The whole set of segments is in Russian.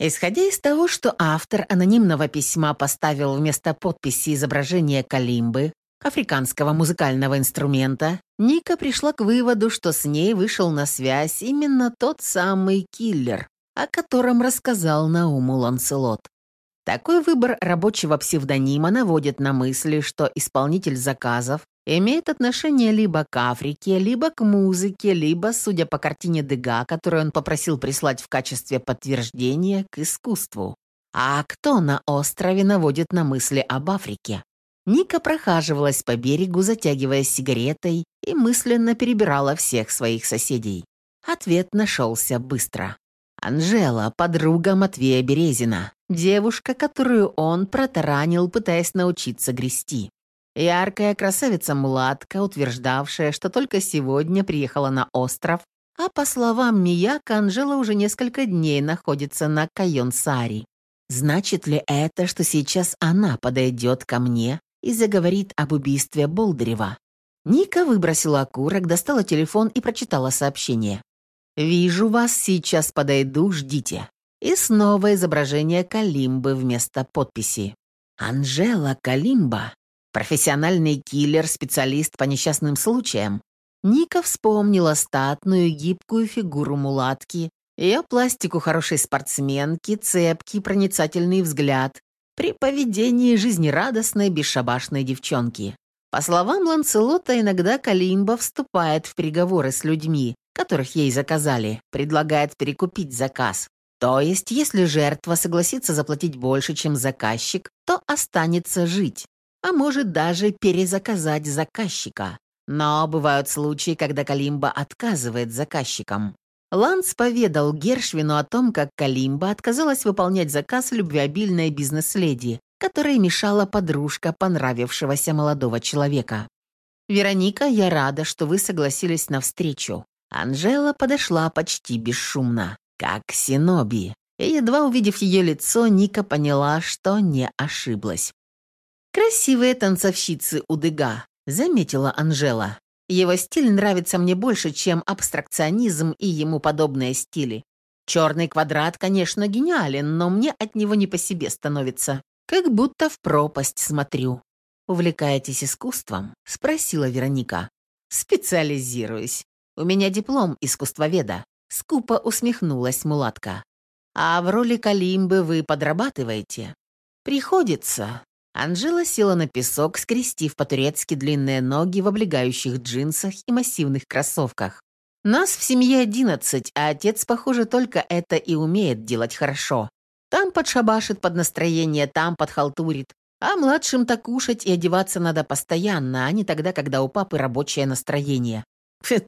Исходя из того, что автор анонимного письма поставил вместо подписи изображение калимбы, африканского музыкального инструмента, Ника пришла к выводу, что с ней вышел на связь именно тот самый киллер, о котором рассказал Науму Ланселот. Такой выбор рабочего псевдонима наводит на мысли, что исполнитель заказов имеет отношение либо к Африке, либо к музыке, либо, судя по картине Дега, которую он попросил прислать в качестве подтверждения, к искусству. А кто на острове наводит на мысли об Африке? Ника прохаживалась по берегу, затягиваясь сигаретой, и мысленно перебирала всех своих соседей. Ответ нашелся быстро. Анжела, подруга Матвея Березина, девушка, которую он протаранил, пытаясь научиться грести. Яркая красавица-мулатка, утверждавшая, что только сегодня приехала на остров, а по словам Мияка, Анжела уже несколько дней находится на Кайон-Сари. Значит ли это, что сейчас она подойдет ко мне и заговорит об убийстве Болдырева? Ника выбросила окурок, достала телефон и прочитала сообщение. «Вижу вас, сейчас подойду, ждите». И снова изображение Калимбы вместо подписи. Анжела Калимба Профессиональный киллер, специалист по несчастным случаям. Ника вспомнила статную, гибкую фигуру мулатки, ее пластику хорошей спортсменки, цепкий, проницательный взгляд, при поведении жизнерадостной, бесшабашной девчонки. По словам Ланцелота, иногда Калимба вступает в переговоры с людьми, которых ей заказали, предлагает перекупить заказ. То есть, если жертва согласится заплатить больше, чем заказчик, то останется жить а может даже перезаказать заказчика. Но бывают случаи, когда Калимба отказывает заказчикам. Ланс поведал Гершвину о том, как Калимба отказалась выполнять заказ любвеобильной бизнес-леди, которой мешала подружка понравившегося молодого человека. «Вероника, я рада, что вы согласились на встречу». Анжела подошла почти бесшумно, как Синоби. И едва увидев ее лицо, Ника поняла, что не ошиблась. «Красивые танцовщицы у Дега», — заметила Анжела. «Его стиль нравится мне больше, чем абстракционизм и ему подобные стили. Черный квадрат, конечно, гениален, но мне от него не по себе становится. Как будто в пропасть смотрю». «Увлекаетесь искусством?» — спросила Вероника. «Специализируюсь. У меня диплом искусствоведа», — скупо усмехнулась мулатка. «А в роли Калимбы вы подрабатываете?» «Приходится. Анжела села на песок, скрестив по-турецки длинные ноги в облегающих джинсах и массивных кроссовках. «Нас в семье одиннадцать, а отец, похоже, только это и умеет делать хорошо. Там подшабашит под настроение, там подхалтурит. А младшим-то кушать и одеваться надо постоянно, а не тогда, когда у папы рабочее настроение.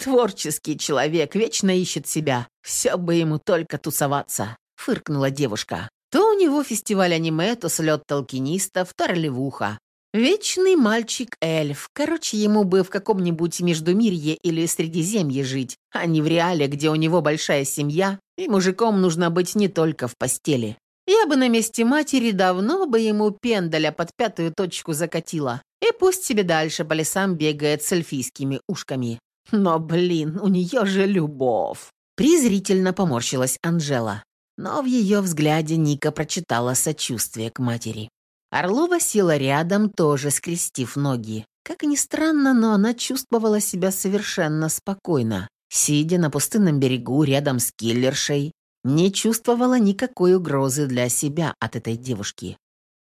Творческий человек вечно ищет себя. Все бы ему только тусоваться», — фыркнула девушка. То у него фестиваль аниме, то слет толкинистов, то ролевуха. Вечный мальчик-эльф. Короче, ему бы в каком-нибудь Междумирье или Средиземье жить, а не в реале, где у него большая семья, и мужиком нужно быть не только в постели. Я бы на месте матери давно бы ему пендаля под пятую точку закатила. И пусть себе дальше по лесам бегает с эльфийскими ушками. Но, блин, у нее же любовь. Презрительно поморщилась Анжела но в ее взгляде Ника прочитала сочувствие к матери. Орлова села рядом, тоже скрестив ноги. Как ни странно, но она чувствовала себя совершенно спокойно. Сидя на пустынном берегу рядом с киллершей, не чувствовала никакой угрозы для себя от этой девушки.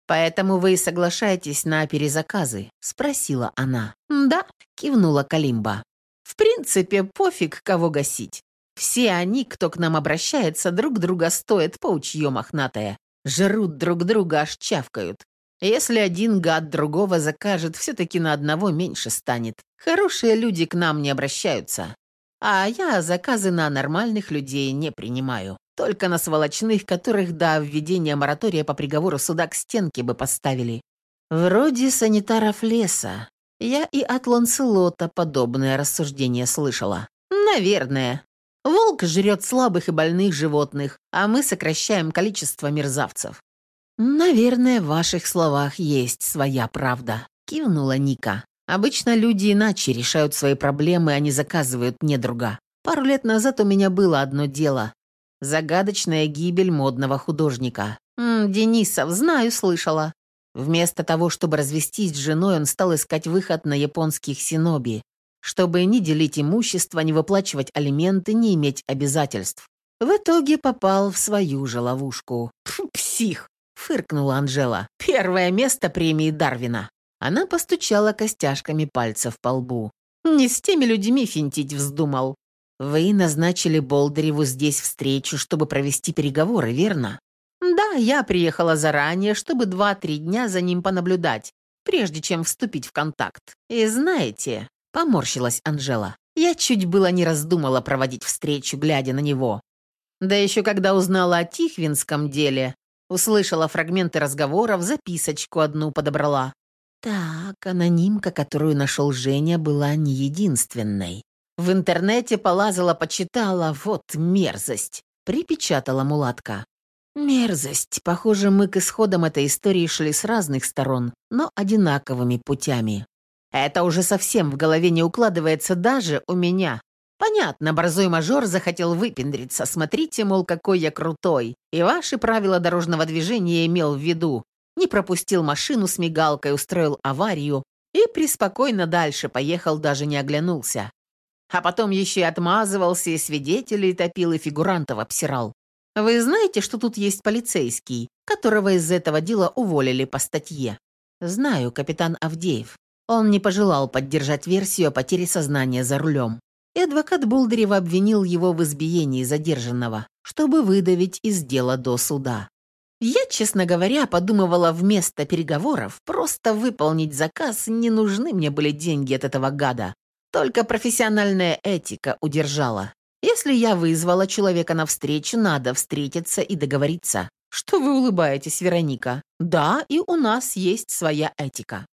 «Поэтому вы соглашаетесь на перезаказы?» — спросила она. «Да», — кивнула Калимба. «В принципе, пофиг, кого гасить. Все они, кто к нам обращается, друг друга стоят паучье мохнатое. Жрут друг друга, аж чавкают. Если один гад другого закажет, все-таки на одного меньше станет. Хорошие люди к нам не обращаются. А я заказы на нормальных людей не принимаю. Только на сволочных, которых до введения моратория по приговору суда к стенке бы поставили. Вроде санитаров леса. Я и от Ланселота подобное рассуждение слышала. Наверное. Волк жрет слабых и больных животных, а мы сокращаем количество мерзавцев». «Наверное, в ваших словах есть своя правда», — кивнула Ника. «Обычно люди иначе решают свои проблемы, а не заказывают недруга. Пару лет назад у меня было одно дело. Загадочная гибель модного художника. М Денисов, знаю, слышала. Вместо того, чтобы развестись с женой, он стал искать выход на японских синоби, чтобы не делить имущество, не выплачивать алименты, не иметь обязательств. В итоге попал в свою же ловушку. «Псих!» — фыркнула Анжела. «Первое место премии Дарвина». Она постучала костяшками пальцев по лбу. «Не с теми людьми финтить вздумал. Вы назначили Болдыреву здесь встречу, чтобы провести переговоры, верно?» «Да, я приехала заранее, чтобы два-три дня за ним понаблюдать, прежде чем вступить в контакт. И знаете...» — поморщилась Анжела. «Я чуть было не раздумала проводить встречу, глядя на него. Да еще когда узнала о Тихвинском деле, услышала фрагменты разговоров, записочку одну подобрала. Так, анонимка, которую нашел Женя, была не единственной. В интернете полазала, почитала, вот мерзость. Припечатала мулатка. Мерзость. Похоже, мы к исходам этой истории шли с разных сторон, но одинаковыми путями. Это уже совсем в голове не укладывается даже у меня. Понятно, борзой мажор захотел выпендриться. Смотрите, мол, какой я крутой. И ваши правила дорожного движения имел в виду. Не пропустил машину с мигалкой, устроил аварию и преспокойно дальше поехал, даже не оглянулся. А потом еще и отмазывался, и свидетелей топил, и фигурантов обсирал. Вы знаете, что тут есть полицейский, которого из этого дела уволили по статье? Знаю, капитан Авдеев. Он не пожелал поддержать версию о потере сознания за рулем и адвокат Болдырева обвинил его в избиении задержанного, чтобы выдавить из дела до суда. Я, честно говоря, подумывала вместо переговоров просто выполнить заказ, не нужны мне были деньги от этого гада. Только профессиональная этика удержала. Если я вызвала человека на встречу, надо встретиться и договориться. Что вы улыбаетесь, Вероника? Да, и у нас есть своя этика.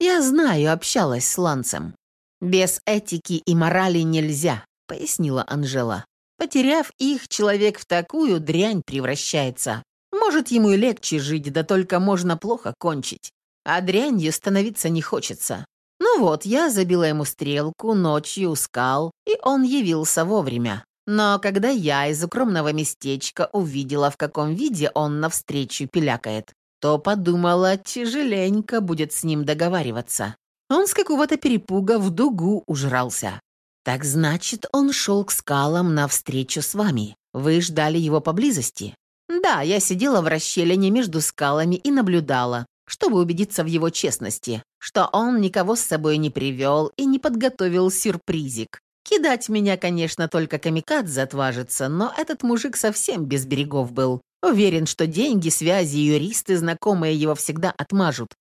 Я знаю, общалась с Ланцем. «Без этики и морали нельзя», — пояснила Анжела. «Потеряв их, человек в такую дрянь превращается. Может, ему и легче жить, да только можно плохо кончить. А дрянью становиться не хочется. Ну вот, я забила ему стрелку, ночью скал, и он явился вовремя. Но когда я из укромного местечка увидела, в каком виде он навстречу пилякает, то подумала, тяжеленько будет с ним договариваться. Он с какого-то перепуга в дугу ужрался. Так значит, он шел к скалам навстречу с вами. Вы ждали его поблизости? Да, я сидела в расщелине между скалами и наблюдала, чтобы убедиться в его честности, что он никого с собой не привел и не подготовил сюрпризик. Кидать меня, конечно, только камикадзе отважится, но этот мужик совсем без берегов был. Уверен, что деньги, связи, юристы, знакомые его всегда отмажут.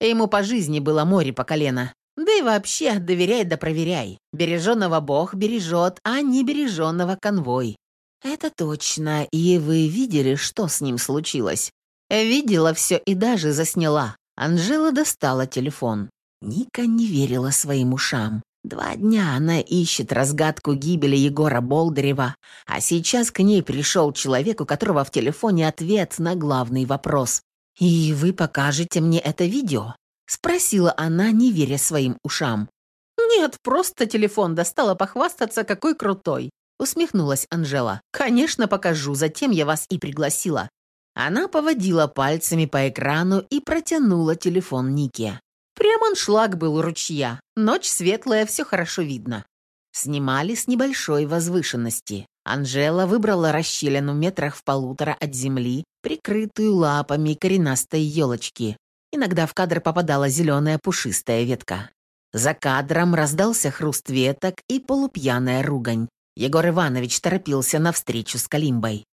Ему по жизни было море по колено. Да и вообще, доверяй да проверяй. Береженного Бог бережет, а не береженного конвой. Это точно. И вы видели, что с ним случилось? Видела все и даже засняла. Анжела достала телефон. Ника не верила своим ушам. Два дня она ищет разгадку гибели Егора Болдырева, а сейчас к ней пришел человек, у которого в телефоне ответ на главный вопрос. «И вы покажете мне это видео?» — спросила она, не веря своим ушам. «Нет, просто телефон достала похвастаться, какой крутой», — усмехнулась Анжела. «Конечно, покажу, затем я вас и пригласила». Она поводила пальцами по экрану и протянула телефон Нике. Прям аншлаг был у ручья. Ночь светлая, все хорошо видно. Снимали с небольшой возвышенности. Анжела выбрала расщелину метрах в полутора от земли, прикрытую лапами коренастой елочки. Иногда в кадр попадала зеленая пушистая ветка. За кадром раздался хруст веток и полупьяная ругань. Егор Иванович торопился навстречу с Калимбой.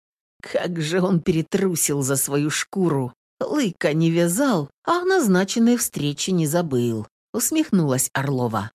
Как же он перетрусил за свою шкуру. Лыка не вязал, а о назначенной встрече не забыл. Усмехнулась Орлова.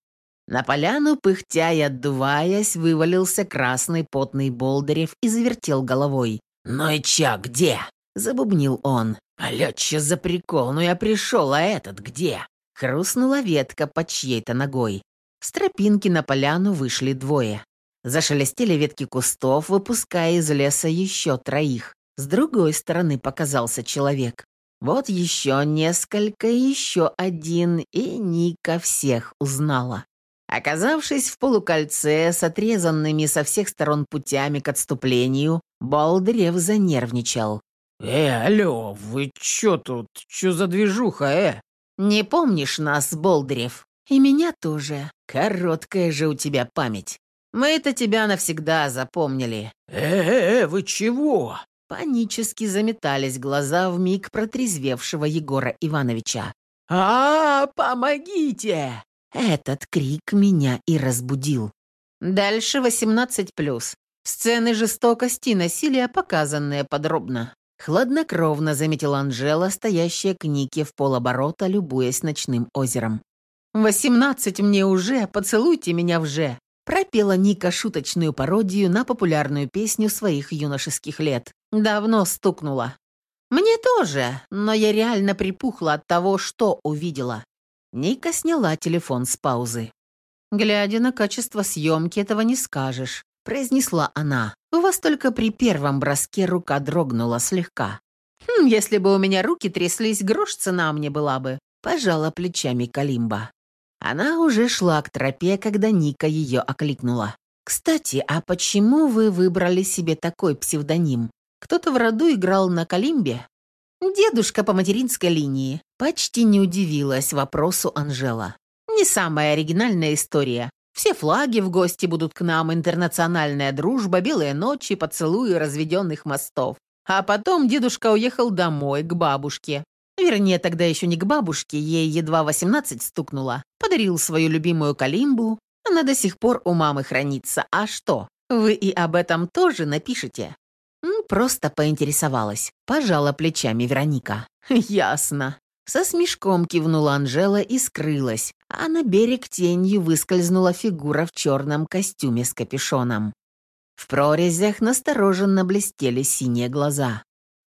На поляну, пыхтя и отдуваясь, вывалился красный потный Болдырев и завертел головой. «Ну и чё, где?» — забубнил он. «Алё, чё за прикол? Ну я пришел, а этот где?» Хрустнула ветка под чьей-то ногой. С тропинки на поляну вышли двое. Зашелестели ветки кустов, выпуская из леса еще троих. С другой стороны показался человек. Вот еще несколько, еще один, и Ника всех узнала. Оказавшись в полукольце с отрезанными со всех сторон путями к отступлению, Болдырев занервничал. «Э, алло, вы чё тут? Чё за движуха, э?» «Не помнишь нас, Болдырев?» «И меня тоже. Короткая же у тебя память. Мы-то тебя навсегда запомнили». «Э-э-э, вы чего?» Панически заметались глаза в миг протрезвевшего Егора Ивановича. «А, помогите!» Этот крик меня и разбудил. Дальше 18+. Сцены жестокости и насилия, показанные подробно. Хладнокровно заметила Анжела, стоящая к Нике в полоборота, любуясь ночным озером. «Восемнадцать мне уже, поцелуйте меня вже!» Пропела Ника шуточную пародию на популярную песню своих юношеских лет. Давно стукнула. «Мне тоже, но я реально припухла от того, что увидела». Ника сняла телефон с паузы. «Глядя на качество съемки, этого не скажешь», — произнесла она. «У вас только при первом броске рука дрогнула слегка». «Хм, если бы у меня руки тряслись, грош цена мне была бы», — пожала плечами Калимба. Она уже шла к тропе, когда Ника ее окликнула. «Кстати, а почему вы выбрали себе такой псевдоним? Кто-то в роду играл на Калимбе?» «Дедушка по материнской линии», — почти не удивилась вопросу Анжела. «Не самая оригинальная история. Все флаги в гости будут к нам, интернациональная дружба, белые ночи, поцелуи разведенных мостов. А потом дедушка уехал домой, к бабушке. Вернее, тогда еще не к бабушке, ей едва 18 стукнуло. Подарил свою любимую калимбу. Она до сих пор у мамы хранится. А что, вы и об этом тоже напишете? Просто поинтересовалась. Пожала плечами Вероника. Ясно. Со смешком кивнула Анжела и скрылась, а на берег тенью выскользнула фигура в черном костюме с капюшоном. В прорезях настороженно блестели синие глаза.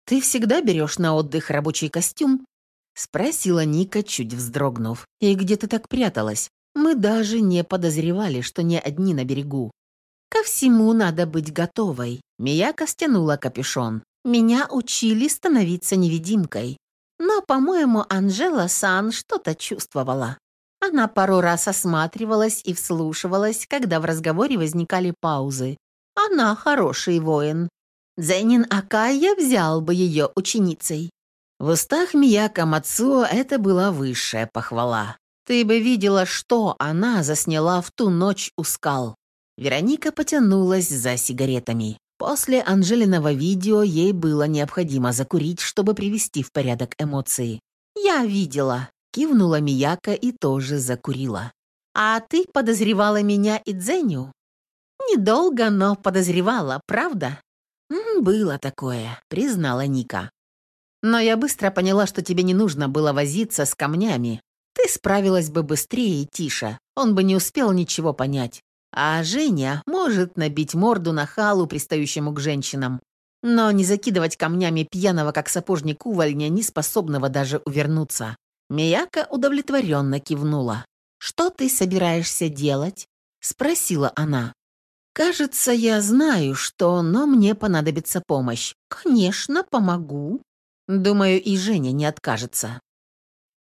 «Ты всегда берешь на отдых рабочий костюм?» — спросила Ника, чуть вздрогнув. «И где ты так пряталась? Мы даже не подозревали, что не одни на берегу». «Ко всему надо быть готовой». Мияка стянула капюшон. «Меня учили становиться невидимкой. Но, по-моему, Анжела Сан что-то чувствовала. Она пару раз осматривалась и вслушивалась, когда в разговоре возникали паузы. Она хороший воин. Зенин Акая взял бы ее ученицей. В устах Мияка Мацуо это была высшая похвала. Ты бы видела, что она засняла в ту ночь у скал. Вероника потянулась за сигаретами. После Анжелиного видео ей было необходимо закурить, чтобы привести в порядок эмоции. «Я видела», — кивнула Мияка и тоже закурила. «А ты подозревала меня и Дзеню?» «Недолго, но подозревала, правда?» «Было такое», — признала Ника. «Но я быстро поняла, что тебе не нужно было возиться с камнями. Ты справилась бы быстрее и тише. Он бы не успел ничего понять. А Женя может набить морду на халу, пристающему к женщинам. Но не закидывать камнями пьяного, как сапожник увольня, не способного даже увернуться. Мияка удовлетворенно кивнула. «Что ты собираешься делать?» — спросила она. «Кажется, я знаю, что, но мне понадобится помощь». «Конечно, помогу». Думаю, и Женя не откажется.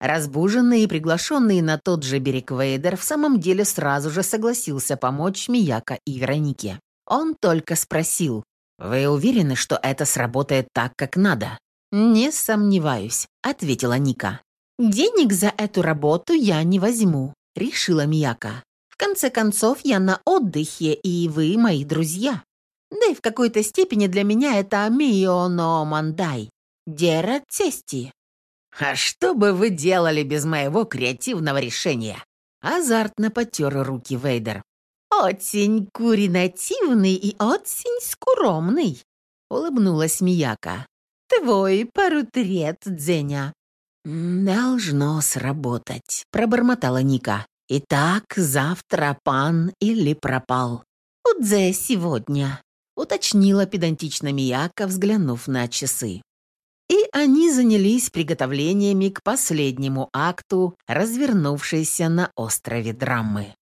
Разбуженный и приглашенный на тот же берег Вейдер в самом деле сразу же согласился помочь Мияка и Веронике. Он только спросил, «Вы уверены, что это сработает так, как надо?» «Не сомневаюсь», — ответила Ника. «Денег за эту работу я не возьму», — решила Мияка. Конце концов, я на отдыхе, и вы мои друзья. Да и в какой-то степени для меня это мио но мандай. Дера цести. А что бы вы делали без моего креативного решения? Азартно потер руки Вейдер. «Очень куринативный и очень скромный», — улыбнулась Мияка. «Твой портрет, Дзеня». «Должно сработать», — пробормотала Ника. «Итак, завтра пан или пропал?» «Удзе сегодня», — уточнила педантично Мияка, взглянув на часы. И они занялись приготовлениями к последнему акту, развернувшейся на острове драмы.